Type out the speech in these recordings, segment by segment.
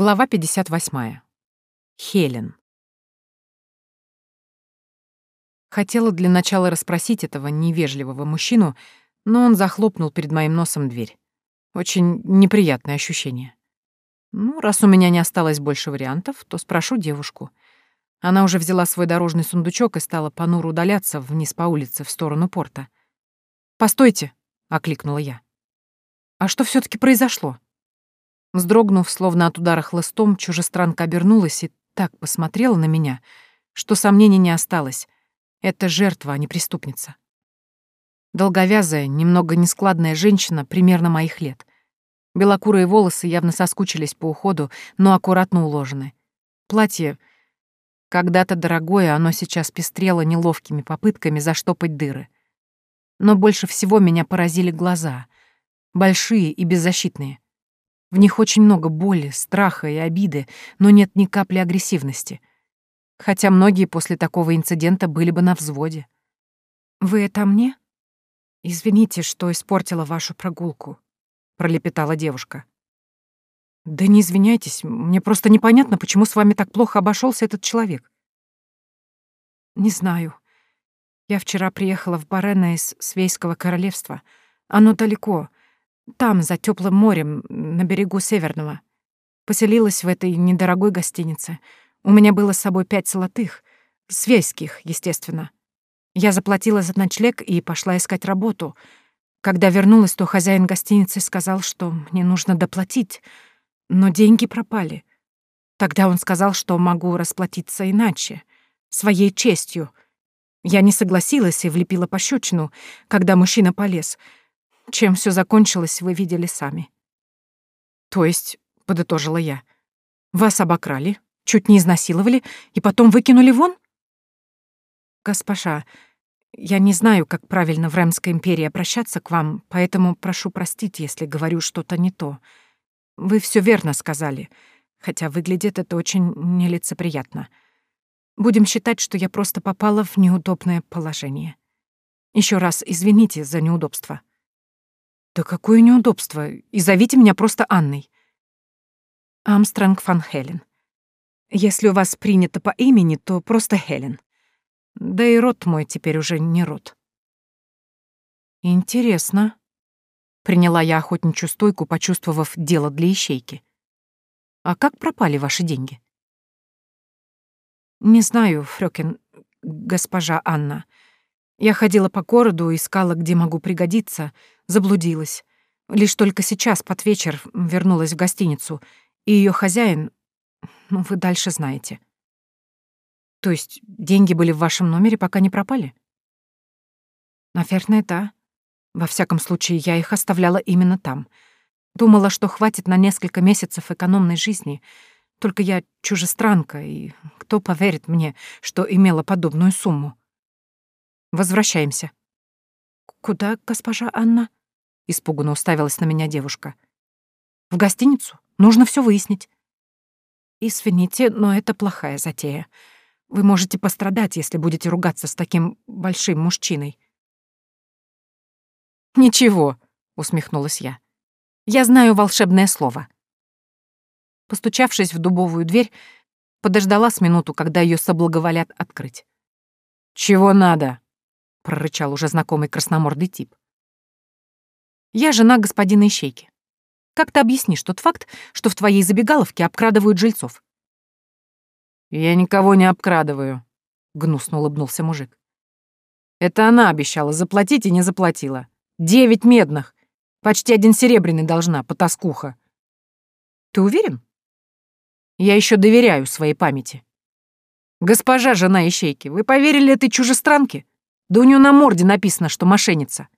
Глава 58. Хелен. Хотела для начала расспросить этого невежливого мужчину, но он захлопнул перед моим носом дверь. Очень неприятное ощущение. Ну, раз у меня не осталось больше вариантов, то спрошу девушку. Она уже взяла свой дорожный сундучок и стала понуро удаляться вниз по улице в сторону порта. «Постойте!» — окликнула я. «А что все таки произошло?» Вздрогнув, словно от удара хлыстом, чужестранка обернулась и так посмотрела на меня, что сомнений не осталось. Это жертва, а не преступница. Долговязая, немного нескладная женщина примерно моих лет. Белокурые волосы явно соскучились по уходу, но аккуратно уложены. Платье... Когда-то дорогое, оно сейчас пестрело неловкими попытками заштопать дыры. Но больше всего меня поразили глаза. Большие и беззащитные. В них очень много боли, страха и обиды, но нет ни капли агрессивности. Хотя многие после такого инцидента были бы на взводе. «Вы это мне?» «Извините, что испортила вашу прогулку», — пролепетала девушка. «Да не извиняйтесь, мне просто непонятно, почему с вами так плохо обошелся этот человек». «Не знаю. Я вчера приехала в Барена из Свейского королевства. Оно далеко, там, за теплым морем, на берегу Северного. Поселилась в этой недорогой гостинице. У меня было с собой пять золотых. Свейских, естественно. Я заплатила за ночлег и пошла искать работу. Когда вернулась, то хозяин гостиницы сказал, что мне нужно доплатить, но деньги пропали. Тогда он сказал, что могу расплатиться иначе, своей честью. Я не согласилась и влепила пощечину, когда мужчина полез — чем все закончилось, вы видели сами. То есть, подытожила я, вас обокрали, чуть не изнасиловали и потом выкинули вон? Госпожа, я не знаю, как правильно в Ремской империи обращаться к вам, поэтому прошу простить, если говорю что-то не то. Вы все верно сказали, хотя выглядит это очень нелицеприятно. Будем считать, что я просто попала в неудобное положение. Еще раз извините за неудобство. «Да какое неудобство! И зовите меня просто Анной». Амстронг фан Хелен. Если у вас принято по имени, то просто Хелен. Да и род мой теперь уже не род. Интересно. Приняла я охотничью стойку, почувствовав дело для ищейки. А как пропали ваши деньги? Не знаю, Фрёкин, госпожа Анна. Я ходила по городу, искала, где могу пригодиться, заблудилась. Лишь только сейчас, под вечер, вернулась в гостиницу, и ее хозяин... Ну, вы дальше знаете. То есть деньги были в вашем номере, пока не пропали? Наверное, да. Во всяком случае, я их оставляла именно там. Думала, что хватит на несколько месяцев экономной жизни. Только я чужестранка, и кто поверит мне, что имела подобную сумму? Возвращаемся». «Куда, госпожа Анна?» — испуганно уставилась на меня девушка. «В гостиницу. Нужно все выяснить». «Извините, но это плохая затея. Вы можете пострадать, если будете ругаться с таким большим мужчиной». «Ничего», — усмехнулась я. «Я знаю волшебное слово». Постучавшись в дубовую дверь, подождала с минуту, когда ее соблаговолят открыть. «Чего надо?» — прорычал уже знакомый красномордый тип. «Я жена господина Ищейки. Как ты объяснишь тот факт, что в твоей забегаловке обкрадывают жильцов?» «Я никого не обкрадываю», — гнусно улыбнулся мужик. «Это она обещала заплатить и не заплатила. Девять медных. Почти один серебряный должна, потаскуха». «Ты уверен?» «Я еще доверяю своей памяти». «Госпожа жена Ищейки, вы поверили этой чужестранке?» Да у нее на морде написано, что мошенница.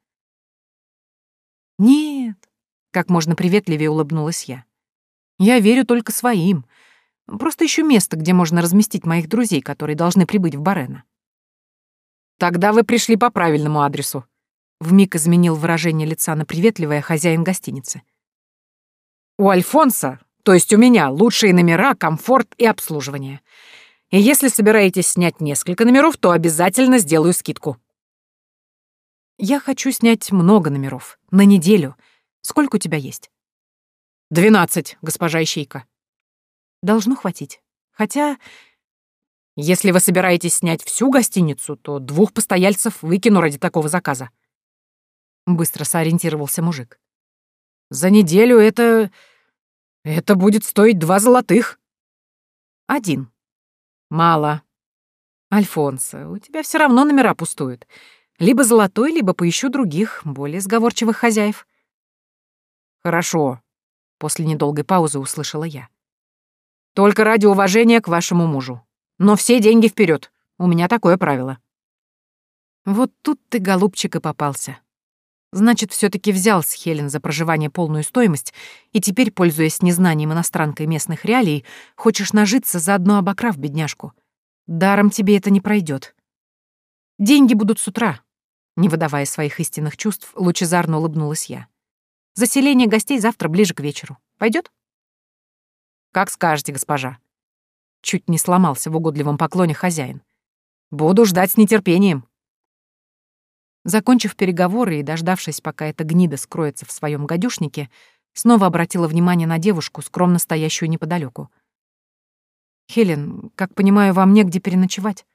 Нет, как можно приветливее улыбнулась я. Я верю только своим. Просто ищу место, где можно разместить моих друзей, которые должны прибыть в Барена. Тогда вы пришли по правильному адресу. Вмиг изменил выражение лица на приветливое хозяин гостиницы. У Альфонса, то есть у меня, лучшие номера, комфорт и обслуживание. И если собираетесь снять несколько номеров, то обязательно сделаю скидку. Я хочу снять много номеров. На неделю. Сколько у тебя есть? Двенадцать, госпожа Ищейка. Должно хватить. Хотя, если вы собираетесь снять всю гостиницу, то двух постояльцев выкину ради такого заказа. Быстро сориентировался мужик. За неделю это... Это будет стоить два золотых. Один. Мало. Альфонсо, у тебя все равно номера пустуют. Либо золотой, либо поищу других, более сговорчивых хозяев. Хорошо. После недолгой паузы услышала я. Только ради уважения к вашему мужу. Но все деньги вперед. У меня такое правило. Вот тут ты, голубчик, и попался. Значит, все таки взял с Хелен за проживание полную стоимость, и теперь, пользуясь незнанием иностранкой местных реалий, хочешь нажиться, заодно обокрав бедняжку. Даром тебе это не пройдет. Деньги будут с утра. Не выдавая своих истинных чувств, лучезарно улыбнулась я. Заселение гостей завтра ближе к вечеру. Пойдет? Как скажете, госпожа. Чуть не сломался в угодливом поклоне хозяин. Буду ждать с нетерпением. Закончив переговоры и дождавшись, пока эта гнида скроется в своем гадюшнике, снова обратила внимание на девушку, скромно стоящую неподалеку. «Хелен, как понимаю, вам негде переночевать?»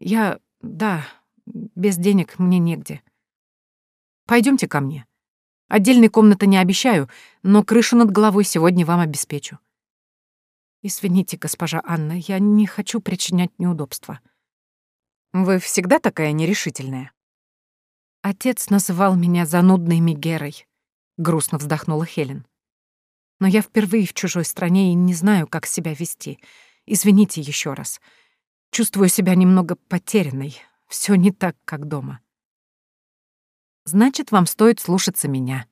«Я... да, без денег мне негде. Пойдемте ко мне. Отдельной комнаты не обещаю, но крышу над головой сегодня вам обеспечу». «Извините, госпожа Анна, я не хочу причинять неудобства». «Вы всегда такая нерешительная?» Отец называл меня занудной Мегерой, грустно вздохнула Хелен. Но я впервые в чужой стране и не знаю, как себя вести. Извините еще раз. Чувствую себя немного потерянной. Все не так, как дома. Значит, вам стоит слушаться меня.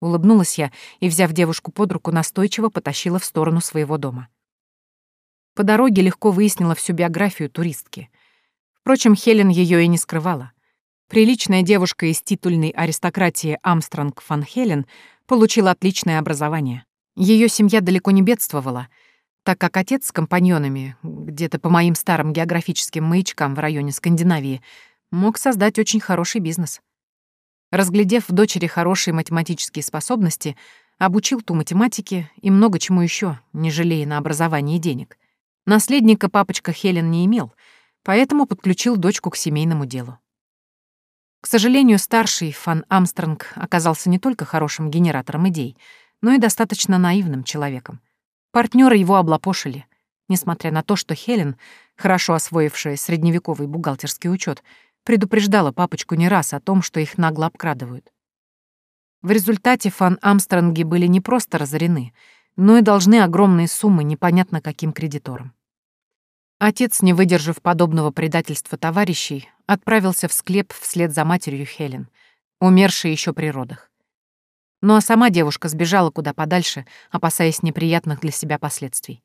Улыбнулась я и, взяв девушку под руку, настойчиво потащила в сторону своего дома. По дороге легко выяснила всю биографию туристки. Впрочем, Хелен ее и не скрывала. Приличная девушка из титульной аристократии Амстронг фан Хелен получила отличное образование. Ее семья далеко не бедствовала, так как отец с компаньонами, где-то по моим старым географическим маячкам в районе Скандинавии, мог создать очень хороший бизнес. Разглядев в дочери хорошие математические способности, обучил ту математике и много чему еще, не жалея на образование и денег. Наследника папочка Хелен не имел, поэтому подключил дочку к семейному делу. К сожалению, старший Фан Амстронг оказался не только хорошим генератором идей, но и достаточно наивным человеком. Партнеры его облапошили, несмотря на то, что Хелен, хорошо освоившая средневековый бухгалтерский учет, предупреждала папочку не раз о том, что их нагло обкрадывают. В результате Фан Амстронги были не просто разорены, но и должны огромные суммы непонятно каким кредиторам. Отец, не выдержав подобного предательства товарищей, отправился в склеп вслед за матерью Хелен, умершей еще при родах. Ну а сама девушка сбежала куда подальше, опасаясь неприятных для себя последствий.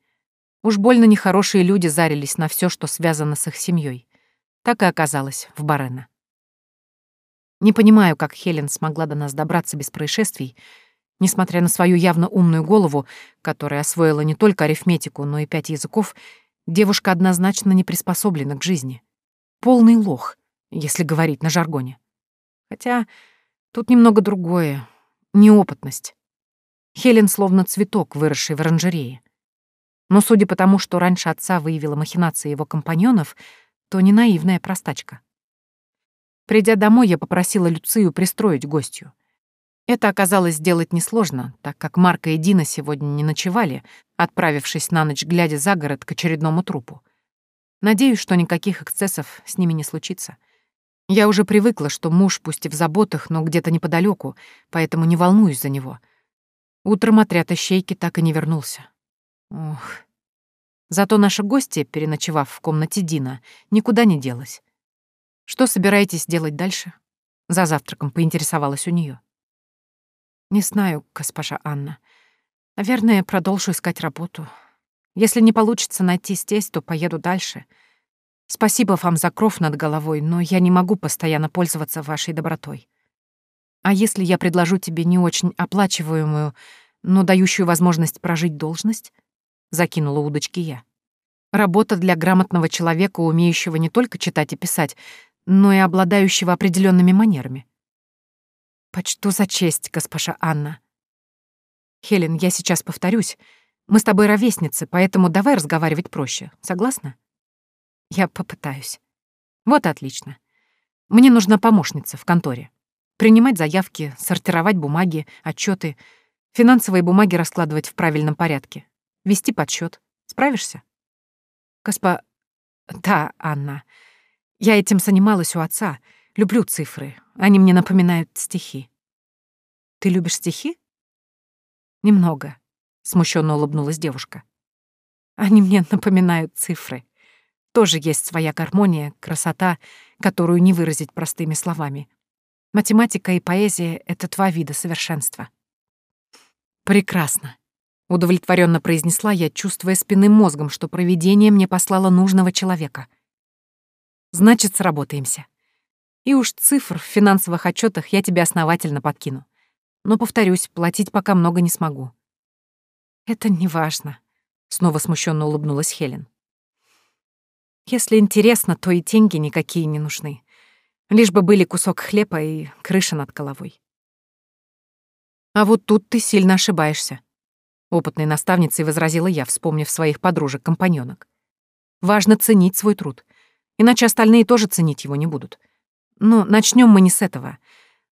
Уж больно нехорошие люди зарились на все, что связано с их семьей. Так и оказалось в Барена. Не понимаю, как Хелен смогла до нас добраться без происшествий, несмотря на свою явно умную голову, которая освоила не только арифметику, но и пять языков — Девушка однозначно не приспособлена к жизни. Полный лох, если говорить на жаргоне. Хотя тут немного другое. Неопытность. Хелен словно цветок, выросший в оранжерее. Но судя по тому, что раньше отца выявила махинации его компаньонов, то не наивная простачка. Придя домой, я попросила Люцию пристроить гостью. Это оказалось сделать несложно, так как Марка и Дина сегодня не ночевали, отправившись на ночь, глядя за город к очередному трупу. Надеюсь, что никаких эксцессов с ними не случится. Я уже привыкла, что муж, пусть и в заботах, но где-то неподалеку, поэтому не волнуюсь за него. Утром отряд ищейки так и не вернулся. Ох. Зато наша гостья, переночевав в комнате Дина, никуда не делась. Что собираетесь делать дальше? За завтраком поинтересовалась у нее. Не знаю, госпожа Анна. Наверное, продолжу искать работу. Если не получится найти здесь, то поеду дальше. Спасибо вам за кров над головой, но я не могу постоянно пользоваться вашей добротой. А если я предложу тебе не очень оплачиваемую, но дающую возможность прожить должность? Закинула удочки я. Работа для грамотного человека, умеющего не только читать и писать, но и обладающего определенными манерами. «Почту за честь, госпожа Анна». «Хелен, я сейчас повторюсь, Мы с тобой ровесницы, поэтому давай разговаривать проще. Согласна? Я попытаюсь. Вот отлично. Мне нужна помощница в конторе. Принимать заявки, сортировать бумаги, отчеты, финансовые бумаги раскладывать в правильном порядке, вести подсчет. Справишься? Госпо... Да, Анна. Я этим занималась у отца. Люблю цифры. Они мне напоминают стихи. Ты любишь стихи? Немного. Смущенно улыбнулась девушка. Они мне напоминают цифры. Тоже есть своя гармония, красота, которую не выразить простыми словами. Математика и поэзия — это два вида совершенства. Прекрасно. Удовлетворенно произнесла я, чувствуя спинным мозгом, что провидение мне послало нужного человека. Значит, сработаемся. И уж цифр в финансовых отчетах я тебе основательно подкину. Но, повторюсь, платить пока много не смогу. Это не важно. Снова смущенно улыбнулась Хелен. Если интересно, то и деньги никакие не нужны. Лишь бы были кусок хлеба и крыша над головой. А вот тут ты сильно ошибаешься. Опытной наставницей возразила я, вспомнив своих подружек-компаньонок. Важно ценить свой труд, иначе остальные тоже ценить его не будут. Но начнем мы не с этого.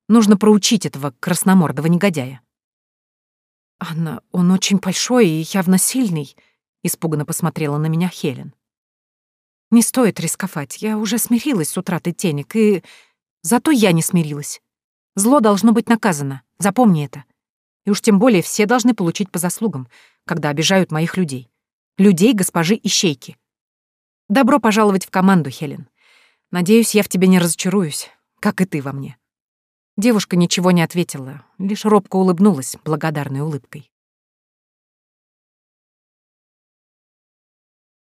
Нужно проучить этого красномордого негодяя. «Анна, он очень большой и явно сильный», — испуганно посмотрела на меня Хелен. Не стоит рисковать. Я уже смирилась с утратой денег, и... Зато я не смирилась. Зло должно быть наказано. Запомни это. И уж тем более все должны получить по заслугам, когда обижают моих людей. Людей госпожи Ищейки. Добро пожаловать в команду, Хелен. Надеюсь, я в тебе не разочаруюсь, как и ты во мне. Девушка ничего не ответила, лишь робко улыбнулась благодарной улыбкой.